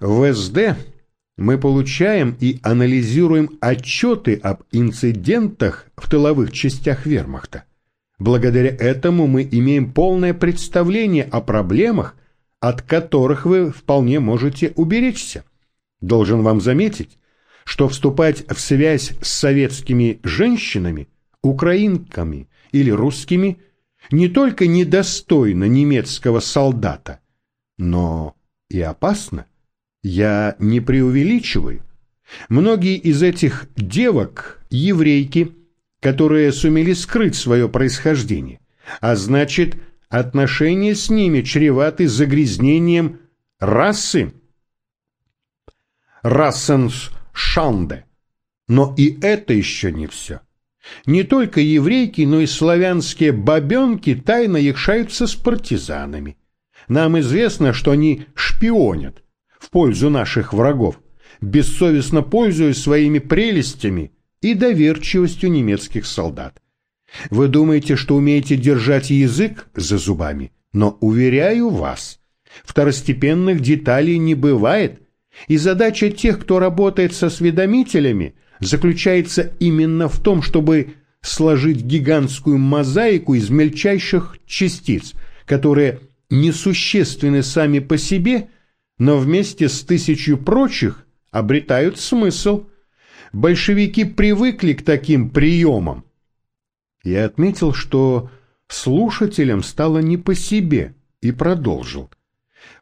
В СД мы получаем и анализируем отчеты об инцидентах в тыловых частях вермахта. Благодаря этому мы имеем полное представление о проблемах, от которых вы вполне можете уберечься. Должен вам заметить, что вступать в связь с советскими женщинами, украинками или русскими не только недостойно немецкого солдата, но и опасно. Я не преувеличиваю. Многие из этих девок – еврейки, которые сумели скрыть свое происхождение, а значит, отношения с ними чреваты загрязнением расы. Рассенс Шанде. Но и это еще не все. Не только еврейки, но и славянские бабенки тайно якшаются с партизанами. Нам известно, что они шпионят в пользу наших врагов, бессовестно пользуясь своими прелестями и доверчивостью немецких солдат. Вы думаете, что умеете держать язык за зубами, но, уверяю вас, второстепенных деталей не бывает, и задача тех, кто работает со осведомителями, заключается именно в том, чтобы сложить гигантскую мозаику из мельчайших частиц, которые несущественны сами по себе, но вместе с тысячью прочих обретают смысл. Большевики привыкли к таким приемам. Я отметил, что слушателям стало не по себе, и продолжил.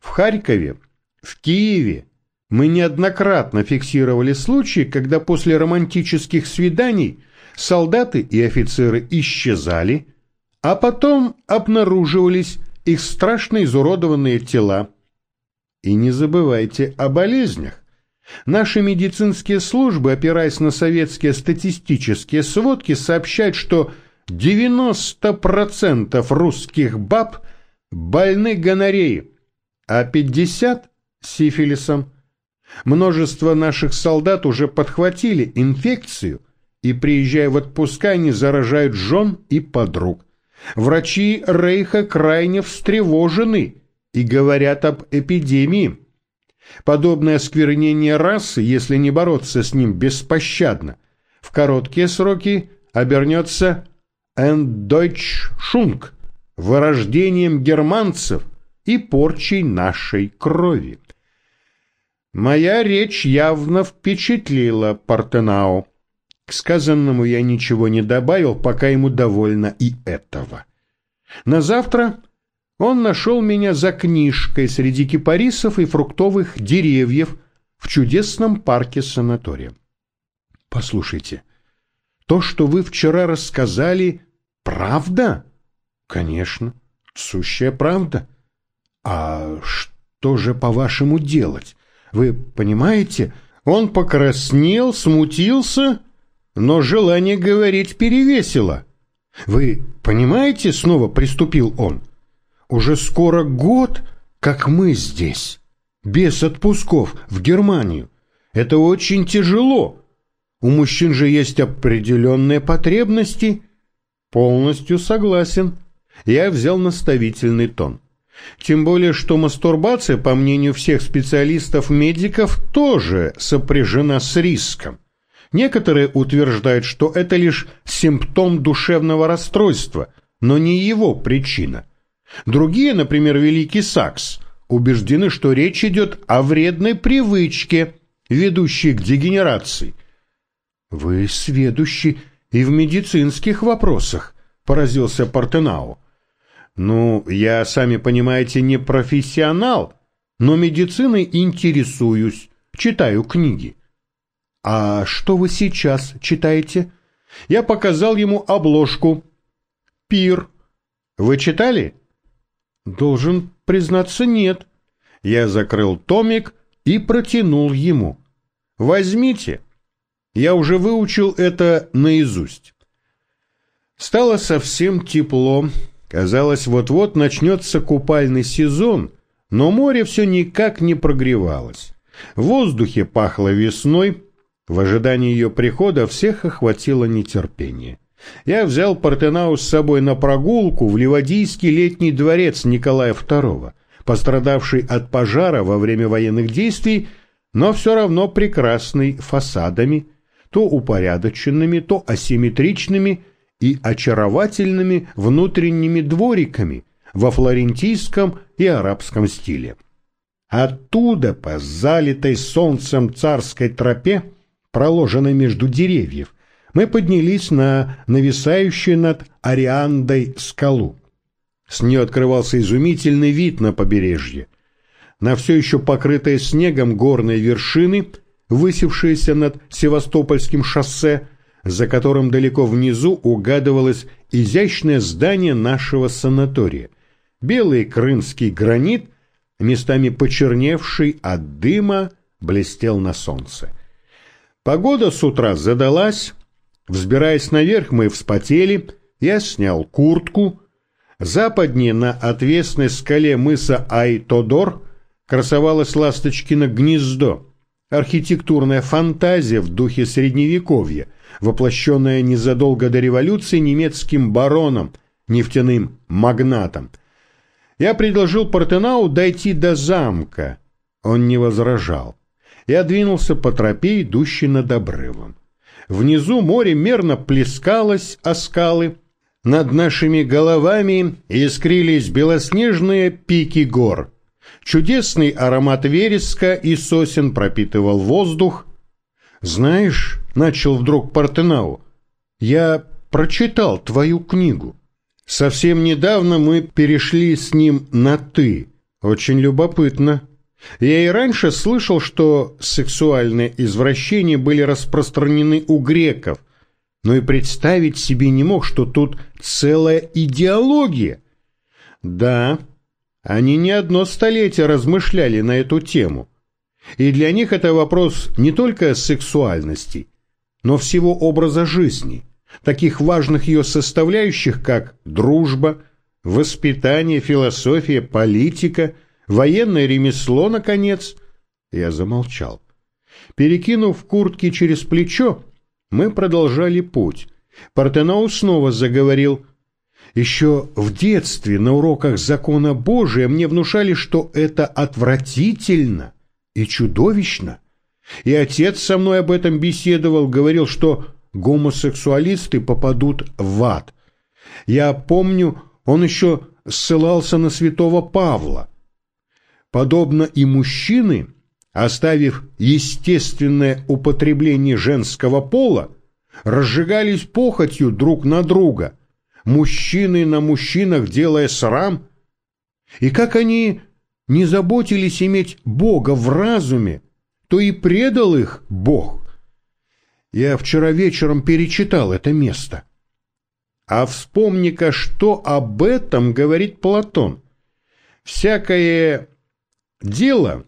В Харькове, в Киеве мы неоднократно фиксировали случаи, когда после романтических свиданий солдаты и офицеры исчезали, а потом обнаруживались их страшно изуродованные тела. И не забывайте о болезнях. Наши медицинские службы, опираясь на советские статистические сводки, сообщают, что 90% русских баб больны гонореей, а 50% – сифилисом. Множество наших солдат уже подхватили инфекцию и, приезжая в отпуска, они заражают жен и подруг. Врачи Рейха крайне встревожены и говорят об эпидемии. Подобное осквернение расы, если не бороться с ним беспощадно, в короткие сроки обернется «Эндойчшунг» – вырождением германцев и порчей нашей крови. Моя речь явно впечатлила Партенау. К сказанному я ничего не добавил, пока ему довольно и этого. На завтра он нашел меня за книжкой среди кипарисов и фруктовых деревьев в чудесном парке санатория. Послушайте, то, что вы вчера рассказали, правда? Конечно, сущая правда. А что же, по-вашему, делать? Вы понимаете, он покраснел, смутился, но желание говорить перевесило. Вы понимаете, снова приступил он, уже скоро год, как мы здесь, без отпусков в Германию. Это очень тяжело. У мужчин же есть определенные потребности. Полностью согласен. Я взял наставительный тон. Тем более, что мастурбация, по мнению всех специалистов-медиков, тоже сопряжена с риском. Некоторые утверждают, что это лишь симптом душевного расстройства, но не его причина. Другие, например, Великий Сакс, убеждены, что речь идет о вредной привычке, ведущей к дегенерации. «Вы сведущий и в медицинских вопросах», – поразился Партенау. Ну, я, сами понимаете, не профессионал, но медициной интересуюсь, читаю книги. А что вы сейчас читаете? Я показал ему обложку. Пир. Вы читали? Должен признаться, нет. Я закрыл томик и протянул ему. Возьмите. Я уже выучил это наизусть. Стало совсем тепло, Казалось, вот-вот начнется купальный сезон, но море все никак не прогревалось. В воздухе пахло весной, в ожидании ее прихода всех охватило нетерпение. Я взял Партенау с собой на прогулку в Ливадийский летний дворец Николая II, пострадавший от пожара во время военных действий, но все равно прекрасный фасадами, то упорядоченными, то асимметричными и очаровательными внутренними двориками во флорентийском и арабском стиле. Оттуда по залитой солнцем царской тропе, проложенной между деревьев, мы поднялись на нависающую над Ариандой скалу. С нее открывался изумительный вид на побережье. На все еще покрытые снегом горные вершины, высевшиеся над Севастопольским шоссе, за которым далеко внизу угадывалось изящное здание нашего санатория. Белый крымский гранит, местами почерневший от дыма, блестел на солнце. Погода с утра задалась. Взбираясь наверх, мы вспотели. Я снял куртку. Западнее на отвесной скале мыса Айтодор красовалось ласточкино гнездо. Архитектурная фантазия в духе Средневековья, воплощенная незадолго до революции немецким бароном, нефтяным магнатом. Я предложил Портенау дойти до замка. Он не возражал. Я двинулся по тропе, идущей над обрывом. Внизу море мерно плескалось о скалы. Над нашими головами искрились белоснежные пики гор. Чудесный аромат вереска и сосен пропитывал воздух. «Знаешь, — начал вдруг Партенау, — я прочитал твою книгу. Совсем недавно мы перешли с ним на «ты». Очень любопытно. Я и раньше слышал, что сексуальные извращения были распространены у греков, но и представить себе не мог, что тут целая идеология. Да, они не одно столетие размышляли на эту тему. И для них это вопрос не только сексуальности, но всего образа жизни, таких важных ее составляющих, как дружба, воспитание, философия, политика – Военное ремесло, наконец. Я замолчал. Перекинув куртки через плечо, мы продолжали путь. Партенау снова заговорил. Еще в детстве на уроках закона Божия мне внушали, что это отвратительно и чудовищно. И отец со мной об этом беседовал, говорил, что гомосексуалисты попадут в ад. Я помню, он еще ссылался на святого Павла. Подобно и мужчины, оставив естественное употребление женского пола, разжигались похотью друг на друга, мужчины на мужчинах делая срам, и как они не заботились иметь Бога в разуме, то и предал их Бог. Я вчера вечером перечитал это место. А вспомни-ка, что об этом говорит Платон. Всякое Дело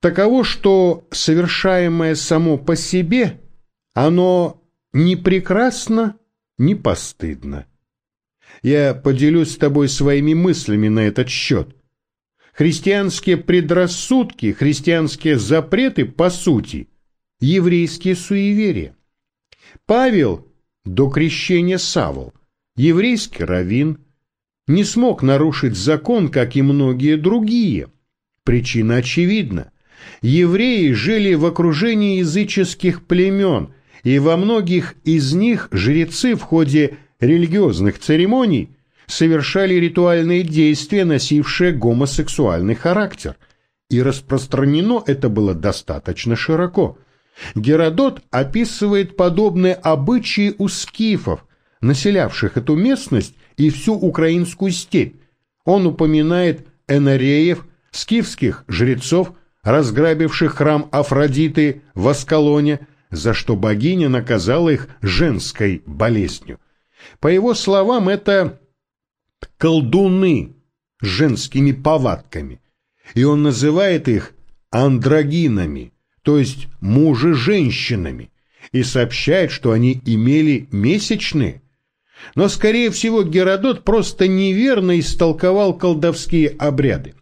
таково, что совершаемое само по себе, оно не прекрасно, не постыдно. Я поделюсь с тобой своими мыслями на этот счет. Христианские предрассудки, христианские запреты, по сути, еврейские суеверия. Павел до крещения Савол, еврейский раввин, не смог нарушить закон, как и многие другие. Причина очевидна. Евреи жили в окружении языческих племен, и во многих из них жрецы в ходе религиозных церемоний совершали ритуальные действия, носившие гомосексуальный характер. И распространено это было достаточно широко. Геродот описывает подобные обычаи у скифов, населявших эту местность и всю украинскую степь. Он упоминает энареев, скифских жрецов, разграбивших храм Афродиты в Аскалоне, за что богиня наказала их женской болезнью. По его словам, это колдуны с женскими повадками, и он называет их андрогинами, то есть мужи-женщинами, и сообщает, что они имели месячные, но, скорее всего, Геродот просто неверно истолковал колдовские обряды.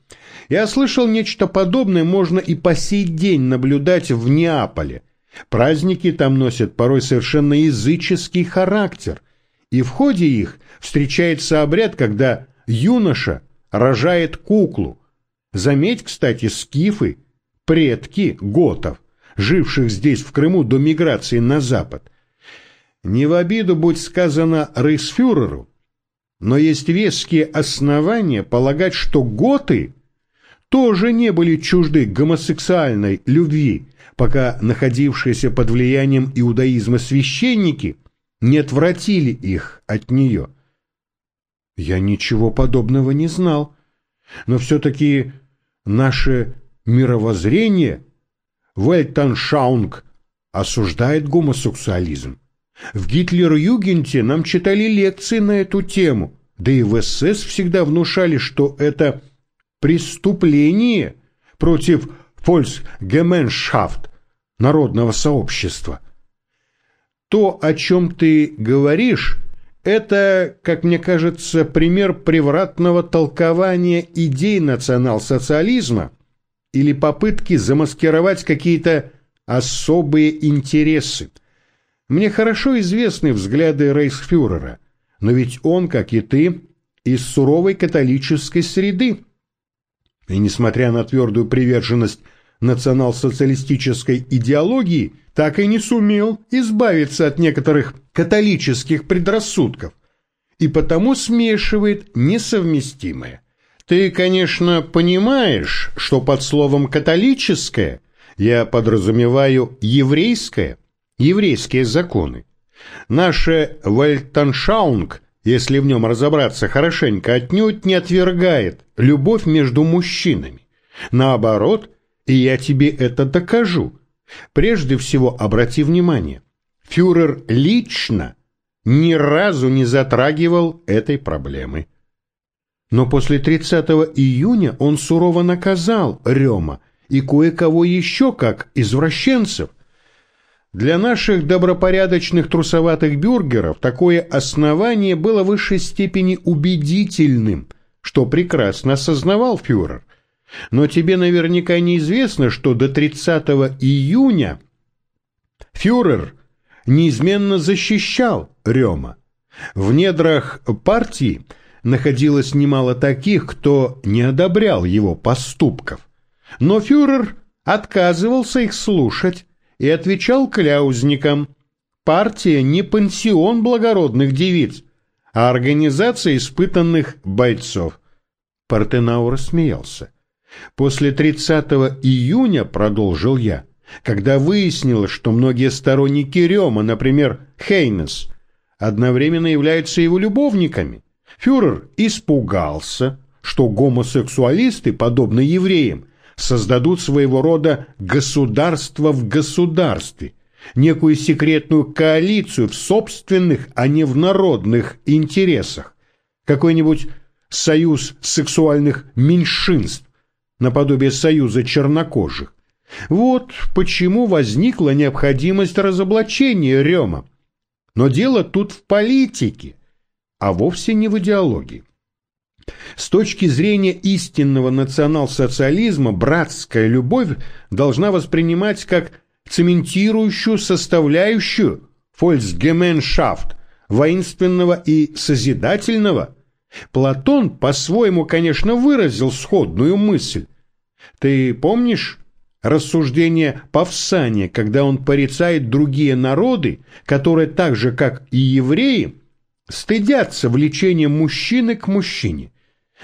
Я слышал, нечто подобное можно и по сей день наблюдать в Неаполе. Праздники там носят порой совершенно языческий характер, и в ходе их встречается обряд, когда юноша рожает куклу. Заметь, кстати, скифы, предки готов, живших здесь в Крыму до миграции на запад. Не в обиду будь сказано рейхсфюреру, но есть веские основания полагать, что готы тоже не были чужды гомосексуальной любви, пока находившиеся под влиянием иудаизма священники не отвратили их от нее. Я ничего подобного не знал, но все-таки наше мировоззрение Вельтаншаунг осуждает гомосексуализм. В Гитлер-Югенте нам читали лекции на эту тему, да и в СС всегда внушали, что это преступление против фольксгеменшафт, народного сообщества. То, о чем ты говоришь, это, как мне кажется, пример превратного толкования идей национал-социализма или попытки замаскировать какие-то особые интересы. Мне хорошо известны взгляды рейхсфюрера, но ведь он, как и ты, из суровой католической среды. И несмотря на твердую приверженность национал-социалистической идеологии, так и не сумел избавиться от некоторых католических предрассудков и потому смешивает несовместимое. Ты, конечно, понимаешь, что под словом «католическое» я подразумеваю «еврейское», еврейские законы. Наше Вальтаншаунг, если в нем разобраться хорошенько, отнюдь не отвергает любовь между мужчинами. Наоборот, и я тебе это докажу. Прежде всего, обрати внимание, фюрер лично ни разу не затрагивал этой проблемы. Но после 30 июня он сурово наказал Рема и кое-кого еще как извращенцев, для наших добропорядочных трусоватых бюргеров такое основание было в высшей степени убедительным, что прекрасно осознавал фюрер. Но тебе наверняка неизвестно, что до 30 июня фюрер неизменно защищал Рема. В недрах партии находилось немало таких, кто не одобрял его поступков. Но фюрер отказывался их слушать и отвечал кляузникам. Партия не пансион благородных девиц, а организация испытанных бойцов. Партенау рассмеялся. После 30 июня, продолжил я, когда выяснилось, что многие сторонники Рема, например, Хейнес, одновременно являются его любовниками, фюрер испугался, что гомосексуалисты, подобно евреям, создадут своего рода государство в государстве, некую секретную коалицию в собственных, а не в народных интересах, какой-нибудь союз сексуальных меньшинств, наподобие союза чернокожих. Вот почему возникла необходимость разоблачения Рема. Но дело тут в политике, а вовсе не в идеологии. С точки зрения истинного национал-социализма братская любовь должна воспринимать как цементирующую составляющую фольксгеменшафт, воинственного и созидательного. Платон по-своему, конечно, выразил сходную мысль. Ты помнишь рассуждение Павсания, когда он порицает другие народы, которые так же, как и евреи, стыдятся влечения мужчины к мужчине?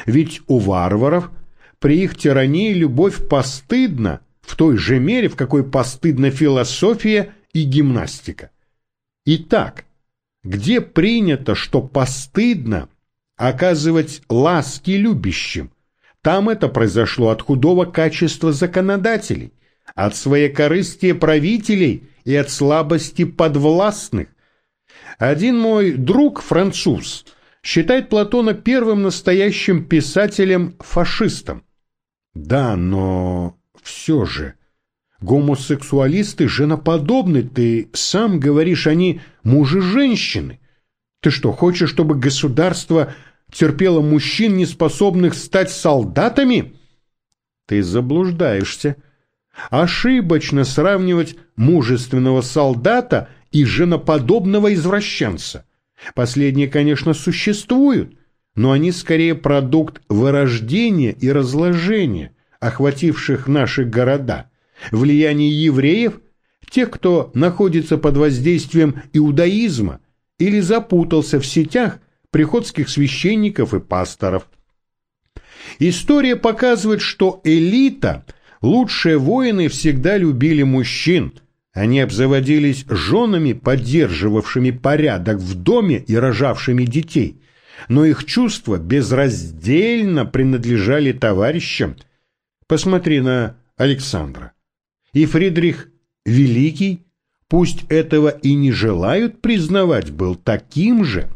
Ведь у варваров при их тирании любовь постыдна в той же мере, в какой постыдна философия и гимнастика. Итак, где принято, что постыдно оказывать ласки любящим, там это произошло от худого качества законодателей, от своекорыстия правителей и от слабости подвластных. Один мой друг, француз, считает Платона первым настоящим писателем-фашистом. Да, но все же гомосексуалисты женоподобны, ты сам говоришь, они мужи-женщины. Ты что, хочешь, чтобы государство терпело мужчин, не способных стать солдатами? Ты заблуждаешься. Ошибочно сравнивать мужественного солдата и женоподобного извращенца. Последние, конечно, существуют, но они скорее продукт вырождения и разложения, охвативших наши города, влияние евреев, тех, кто находится под воздействием иудаизма или запутался в сетях приходских священников и пасторов. История показывает, что элита, лучшие воины всегда любили мужчин. Они обзаводились женами, поддерживавшими порядок в доме и рожавшими детей. Но их чувства безраздельно принадлежали товарищам. Посмотри на Александра. И Фридрих Великий, пусть этого и не желают признавать, был таким же.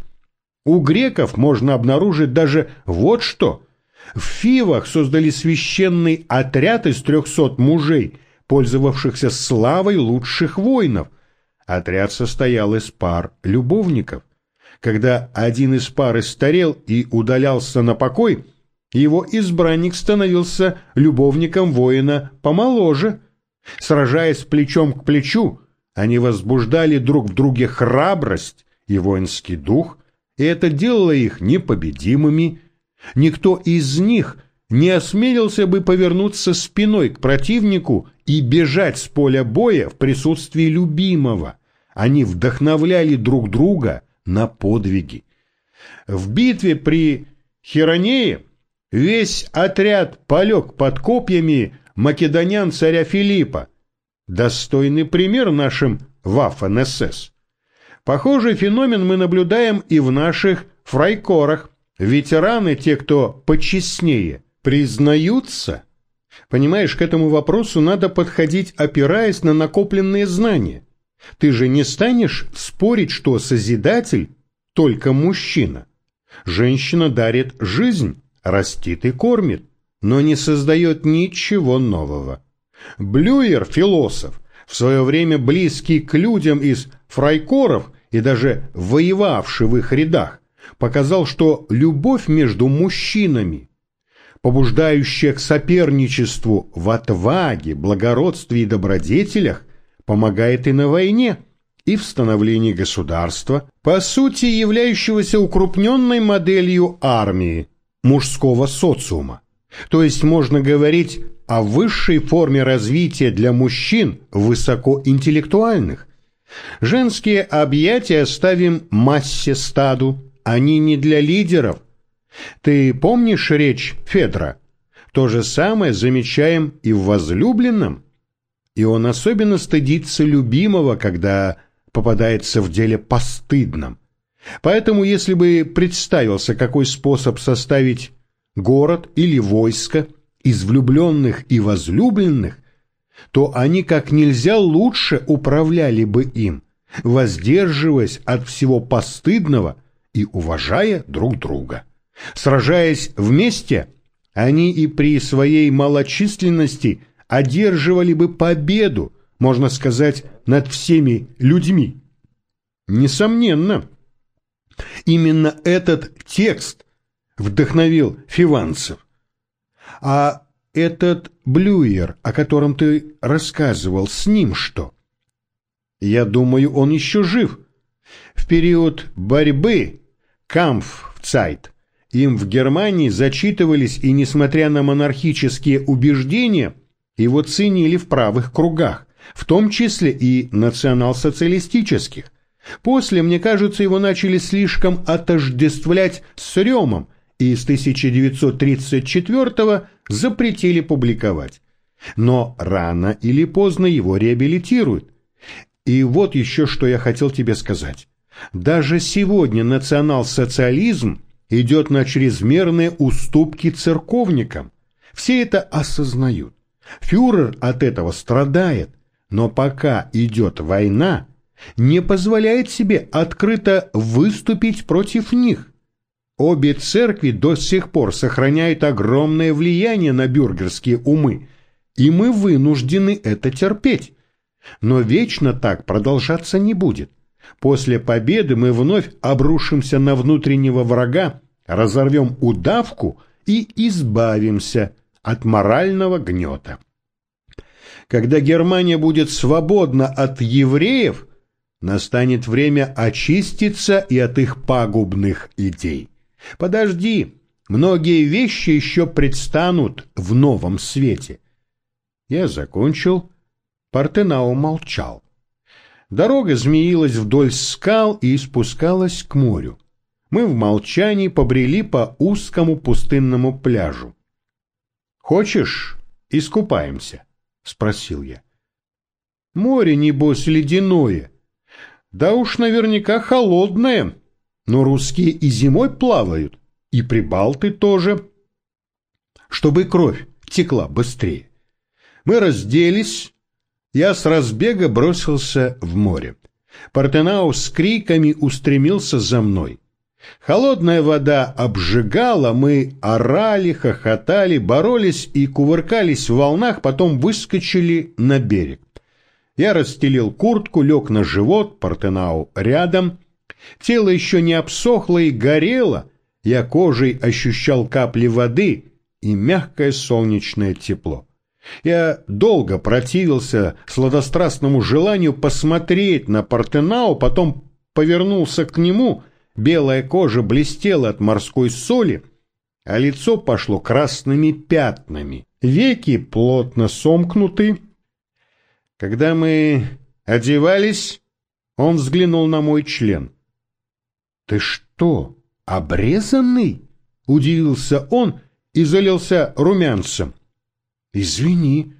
У греков можно обнаружить даже вот что – в Фивах создали священный отряд из трехсот мужей, пользовавшихся славой лучших воинов. Отряд состоял из пар любовников. Когда один из пар истарел и удалялся на покой, его избранник становился любовником воина помоложе. Сражаясь плечом к плечу, они возбуждали друг в друге храбрость и воинский дух, и это делало их непобедимыми Никто из них не осмелился бы повернуться спиной к противнику и бежать с поля боя в присутствии любимого. Они вдохновляли друг друга на подвиги. В битве при Херонее весь отряд полег под копьями македонян царя Филиппа, достойный пример нашим Ваффен-СС. Похожий феномен мы наблюдаем и в наших фрайкорах – Ветераны, те, кто почестнее, признаются. Понимаешь, к этому вопросу надо подходить, опираясь на накопленные знания. Ты же не станешь спорить, что Созидатель только мужчина. Женщина дарит жизнь, растит и кормит, но не создает ничего нового. Блюер, философ, в свое время близкий к людям из фрайкоров и даже воевавший в их рядах, показал, что любовь между мужчинами, побуждающая к соперничеству в отваге, благородстве и добродетелях, помогает и на войне, и в становлении государства, по сути являющегося укрупненной моделью армии, мужского социума. То есть можно говорить о высшей форме развития для мужчин высокоинтеллектуальных. Женские объятия ставим массе стаду, они не для лидеров. Ты помнишь речь Федра? То же самое замечаем и в возлюбленном. И он особенно стыдится любимого, когда попадается в деле постыдном. Поэтому, если бы представился какой способ составить город или войско из влюбленных и возлюбленных, то они как нельзя лучше управляли бы им, воздерживаясь от всего постыдного – и уважая друг друга. Сражаясь вместе, они и при своей малочисленности одерживали бы победу, можно сказать, над всеми людьми. Несомненно, именно этот текст вдохновил фиванцев. А этот Блюер, о котором ты рассказывал, с ним что? Я думаю, он еще жив. В период борьбы Кампфцайт. Им в Германии зачитывались и, несмотря на монархические убеждения, его ценили в правых кругах, в том числе и национал-социалистических. После, мне кажется, его начали слишком отождествлять с Рёмом и с 1934 запретили публиковать. Но рано или поздно его реабилитируют. И вот еще что я хотел тебе сказать. Даже сегодня национал-социализм идет на чрезмерные уступки церковникам. Все это осознают. Фюрер от этого страдает, но пока идет война, не позволяет себе открыто выступить против них. Обе церкви до сих пор сохраняют огромное влияние на бюргерские умы, и мы вынуждены это терпеть. Но вечно так продолжаться не будет. После победы мы вновь обрушимся на внутреннего врага, разорвем удавку и избавимся от морального гнета. Когда Германия будет свободна от евреев, настанет время очиститься и от их пагубных идей. Подожди, многие вещи еще предстанут в новом свете. Я закончил. Партенау молчал. Дорога змеилась вдоль скал и спускалась к морю. Мы в молчании побрели по узкому пустынному пляжу. «Хочешь, искупаемся?» — спросил я. «Море, небось, ледяное. Да уж наверняка холодное, но русские и зимой плавают, и прибалты тоже, чтобы кровь текла быстрее. Мы разделись, я с разбега бросился в море. Партенау с криками устремился за мной. Холодная вода обжигала, мы орали, хохотали, боролись и кувыркались в волнах, потом выскочили на берег. Я расстелил куртку, лег на живот, Партенау рядом. Тело еще не обсохло и горело. Я кожей ощущал капли воды и мягкое солнечное тепло. Я долго противился сладострастному желанию посмотреть на Партенау, потом повернулся к нему, белая кожа блестела от морской соли, а лицо пошло красными пятнами, веки плотно сомкнуты. Когда мы одевались, он взглянул на мой член. «Ты что, обрезанный?» — удивился он и залился румянцем. Извини.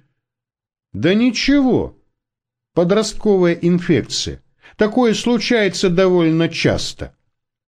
Да ничего. Подростковая инфекция. Такое случается довольно часто.